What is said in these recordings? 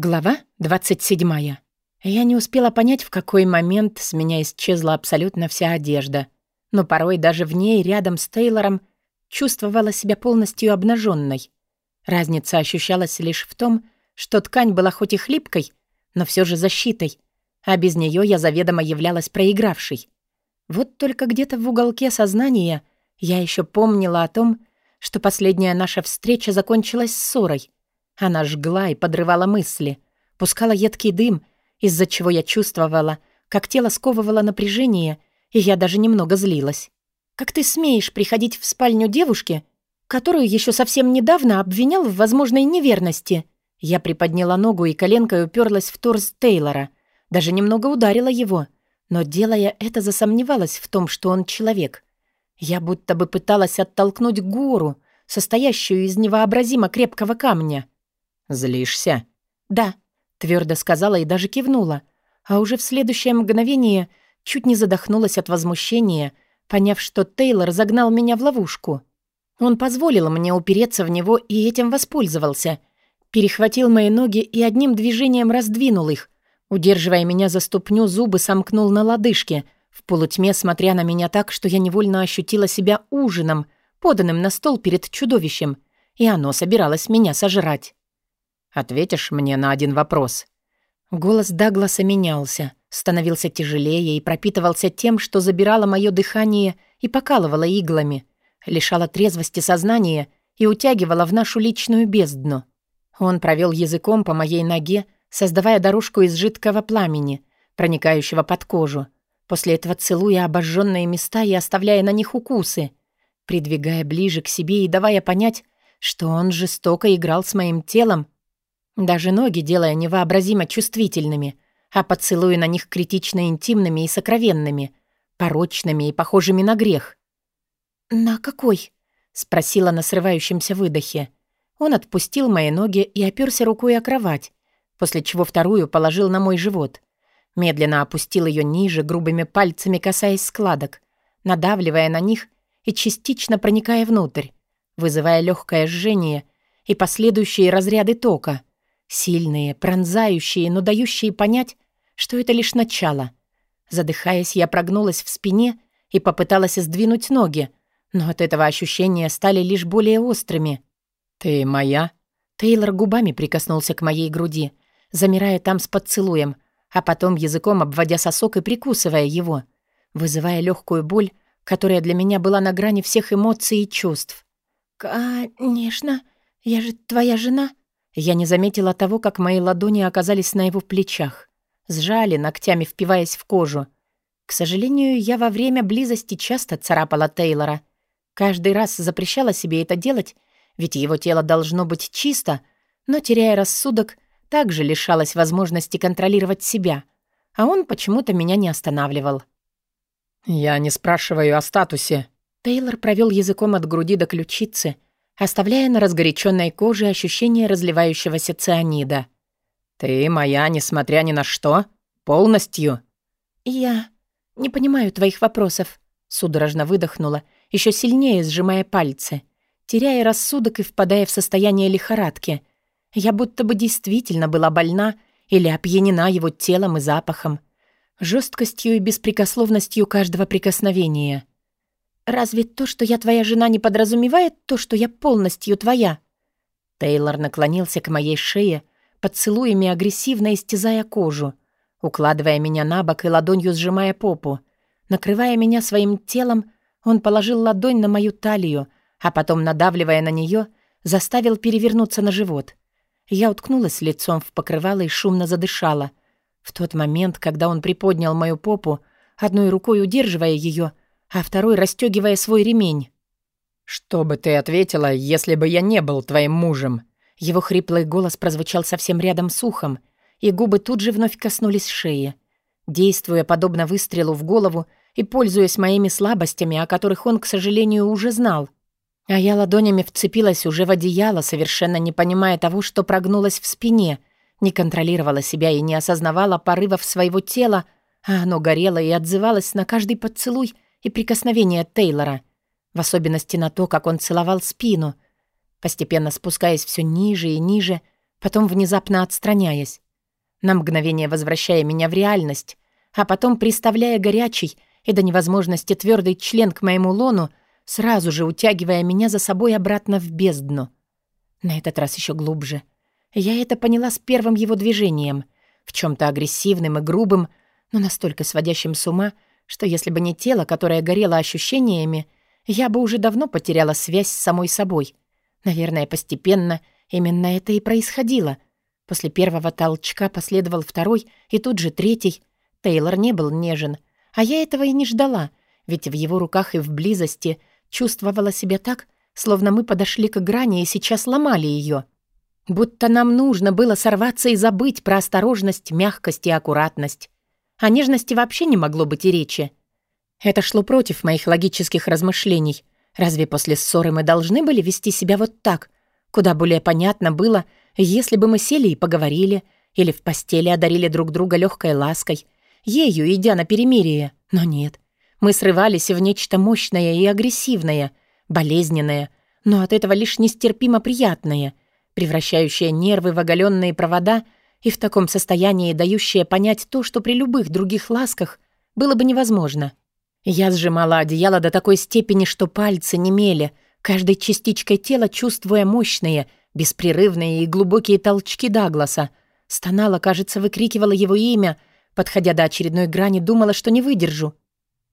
Глава 27. Я не успела понять, в какой момент с меня исчезла абсолютно вся одежда. Но порой даже в ней, рядом с Тейлором, чувствовала себя полностью обнаженной. Разница ощущалась лишь в том, что ткань была хоть и хлипкой, но все же защитой, а без нее я заведомо являлась проигравшей. Вот только где-то в уголке сознания я еще помнила о том, что последняя наша встреча закончилась ссорой — она жгла и подрывала мысли, пускала едкий дым, из-за чего я чувствовала, как тело сковывало напряжение, и я даже немного злилась. «Как ты смеешь приходить в спальню девушки, которую еще совсем недавно обвинял в возможной неверности?» Я приподняла ногу и коленкой уперлась в торс Тейлора, даже немного ударила его, но, делая это, засомневалась в том, что он человек. Я будто бы пыталась оттолкнуть гору, состоящую из невообразимо крепкого камня. «Злишься?» «Да», — твердо сказала и даже кивнула. А уже в следующее мгновение чуть не задохнулась от возмущения, поняв, что Тейлор загнал меня в ловушку. Он позволил мне упереться в него и этим воспользовался. Перехватил мои ноги и одним движением раздвинул их. Удерживая меня за ступню, зубы сомкнул на лодыжке, в полутьме смотря на меня так, что я невольно ощутила себя ужином, поданным на стол перед чудовищем, и оно собиралось меня сожрать. Ответишь мне на один вопрос?» Голос Дагласа менялся, становился тяжелее и пропитывался тем, что забирало мое дыхание и покалывало иглами, лишало трезвости сознания и утягивало в нашу личную бездну. Он провел языком по моей ноге, создавая дорожку из жидкого пламени, проникающего под кожу, после этого целуя обожженные места и оставляя на них укусы, придвигая ближе к себе и давая понять, что он жестоко играл с моим телом даже ноги делая невообразимо чувствительными, а поцелуи на них критично интимными и сокровенными, порочными и похожими на грех. «На какой?» — спросила на срывающемся выдохе. Он отпустил мои ноги и оперся рукой о кровать, после чего вторую положил на мой живот. Медленно опустил ее ниже, грубыми пальцами касаясь складок, надавливая на них и частично проникая внутрь, вызывая легкое жжение и последующие разряды тока — Сильные, пронзающие, но дающие понять, что это лишь начало. Задыхаясь, я прогнулась в спине и попыталась сдвинуть ноги, но от этого ощущения стали лишь более острыми. «Ты моя?» Тейлор губами прикоснулся к моей груди, замирая там с поцелуем, а потом языком обводя сосок и прикусывая его, вызывая легкую боль, которая для меня была на грани всех эмоций и чувств. «Конечно, я же твоя жена», я не заметила того, как мои ладони оказались на его плечах. Сжали, ногтями впиваясь в кожу. К сожалению, я во время близости часто царапала Тейлора. Каждый раз запрещала себе это делать, ведь его тело должно быть чисто, но, теряя рассудок, также лишалась возможности контролировать себя. А он почему-то меня не останавливал. «Я не спрашиваю о статусе». Тейлор провел языком от груди до ключицы — оставляя на разгоряченной коже ощущение разливающегося цианида. «Ты моя, несмотря ни на что? Полностью?» «Я не понимаю твоих вопросов», — судорожно выдохнула, еще сильнее сжимая пальцы, теряя рассудок и впадая в состояние лихорадки. Я будто бы действительно была больна или опьянена его телом и запахом, жесткостью и беспрекословностью каждого прикосновения. «Разве то, что я твоя жена, не подразумевает то, что я полностью твоя?» Тейлор наклонился к моей шее, поцелуями агрессивно истязая кожу, укладывая меня на бок и ладонью сжимая попу. Накрывая меня своим телом, он положил ладонь на мою талию, а потом, надавливая на нее, заставил перевернуться на живот. Я уткнулась лицом в покрывало и шумно задышала. В тот момент, когда он приподнял мою попу, одной рукой удерживая ее, а второй расстегивая свой ремень. «Что бы ты ответила, если бы я не был твоим мужем?» Его хриплый голос прозвучал совсем рядом с ухом, и губы тут же вновь коснулись шеи. Действуя подобно выстрелу в голову и пользуясь моими слабостями, о которых он, к сожалению, уже знал. А я ладонями вцепилась уже в одеяло, совершенно не понимая того, что прогнулась в спине, не контролировала себя и не осознавала порывов своего тела, а оно горело и отзывалось на каждый поцелуй — и прикосновения Тейлора, в особенности на то, как он целовал спину, постепенно спускаясь все ниже и ниже, потом внезапно отстраняясь, на мгновение возвращая меня в реальность, а потом приставляя горячий и до невозможности твердый член к моему лону, сразу же утягивая меня за собой обратно в бездну. На этот раз еще глубже. Я это поняла с первым его движением, в чем то агрессивным и грубым, но настолько сводящим с ума, что если бы не тело, которое горело ощущениями, я бы уже давно потеряла связь с самой собой. Наверное, постепенно именно это и происходило. После первого толчка последовал второй и тут же третий. Тейлор не был нежен, а я этого и не ждала, ведь в его руках и в близости чувствовала себя так, словно мы подошли к грани и сейчас ломали ее. Будто нам нужно было сорваться и забыть про осторожность, мягкость и аккуратность. О нежности вообще не могло быть и речи. Это шло против моих логических размышлений. Разве после ссоры мы должны были вести себя вот так? Куда более понятно было, если бы мы сели и поговорили, или в постели одарили друг друга легкой лаской, ею идя на перемирие. Но нет. Мы срывались в нечто мощное и агрессивное, болезненное, но от этого лишь нестерпимо приятное, превращающее нервы в оголенные провода — и в таком состоянии дающее понять то, что при любых других ласках было бы невозможно. Я сжимала одеяло до такой степени, что пальцы немели, каждой частичкой тела чувствуя мощные, беспрерывные и глубокие толчки Дагласа. Стонала, кажется, выкрикивала его имя, подходя до очередной грани, думала, что не выдержу.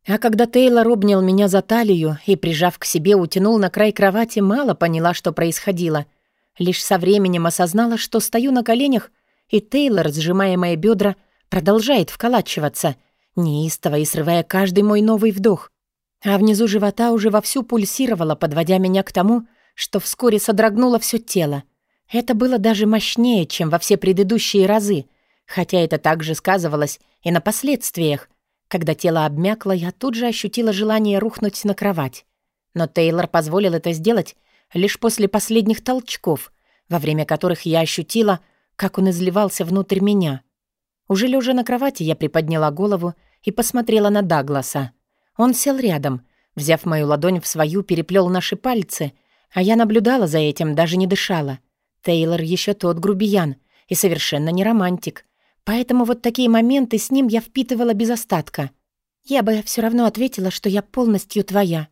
А когда Тейлор обнял меня за талию и, прижав к себе, утянул на край кровати, мало поняла, что происходило. Лишь со временем осознала, что стою на коленях и Тейлор, сжимая мои бедра, продолжает вколачиваться, неистово и срывая каждый мой новый вдох. А внизу живота уже вовсю пульсировало, подводя меня к тому, что вскоре содрогнуло все тело. Это было даже мощнее, чем во все предыдущие разы, хотя это также сказывалось и на последствиях. Когда тело обмякло, я тут же ощутила желание рухнуть на кровать. Но Тейлор позволил это сделать лишь после последних толчков, во время которых я ощутила, как он изливался внутрь меня. Уже лежа на кровати, я приподняла голову и посмотрела на Дагласа. Он сел рядом, взяв мою ладонь в свою, переплел наши пальцы, а я наблюдала за этим, даже не дышала. Тейлор еще тот грубиян и совершенно не романтик. Поэтому вот такие моменты с ним я впитывала без остатка. Я бы все равно ответила, что я полностью твоя.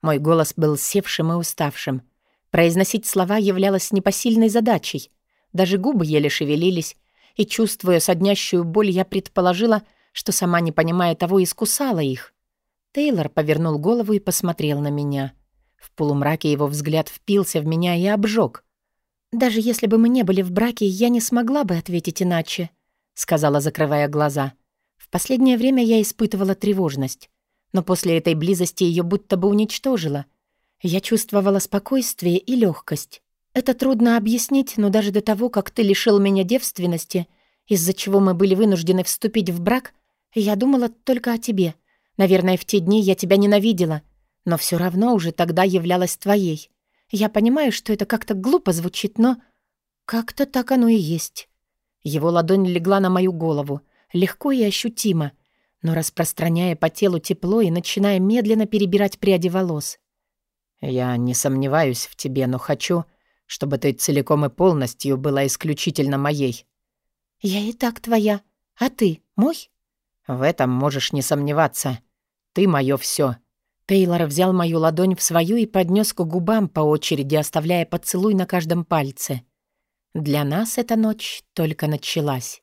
Мой голос был севшим и уставшим. Произносить слова являлось непосильной задачей. Даже губы еле шевелились, и, чувствуя соднящую боль, я предположила, что сама, не понимая того, искусала их. Тейлор повернул голову и посмотрел на меня. В полумраке его взгляд впился в меня и обжег. «Даже если бы мы не были в браке, я не смогла бы ответить иначе», — сказала, закрывая глаза. В последнее время я испытывала тревожность, но после этой близости ее будто бы уничтожила. Я чувствовала спокойствие и легкость. Это трудно объяснить, но даже до того, как ты лишил меня девственности, из-за чего мы были вынуждены вступить в брак, я думала только о тебе. Наверное, в те дни я тебя ненавидела, но все равно уже тогда являлась твоей. Я понимаю, что это как-то глупо звучит, но как-то так оно и есть. Его ладонь легла на мою голову, легко и ощутимо, но распространяя по телу тепло и начиная медленно перебирать пряди волос. «Я не сомневаюсь в тебе, но хочу...» чтобы ты целиком и полностью была исключительно моей». «Я и так твоя. А ты мой?» «В этом можешь не сомневаться. Ты моё всё». Тейлор взял мою ладонь в свою и поднес к губам по очереди, оставляя поцелуй на каждом пальце. Для нас эта ночь только началась.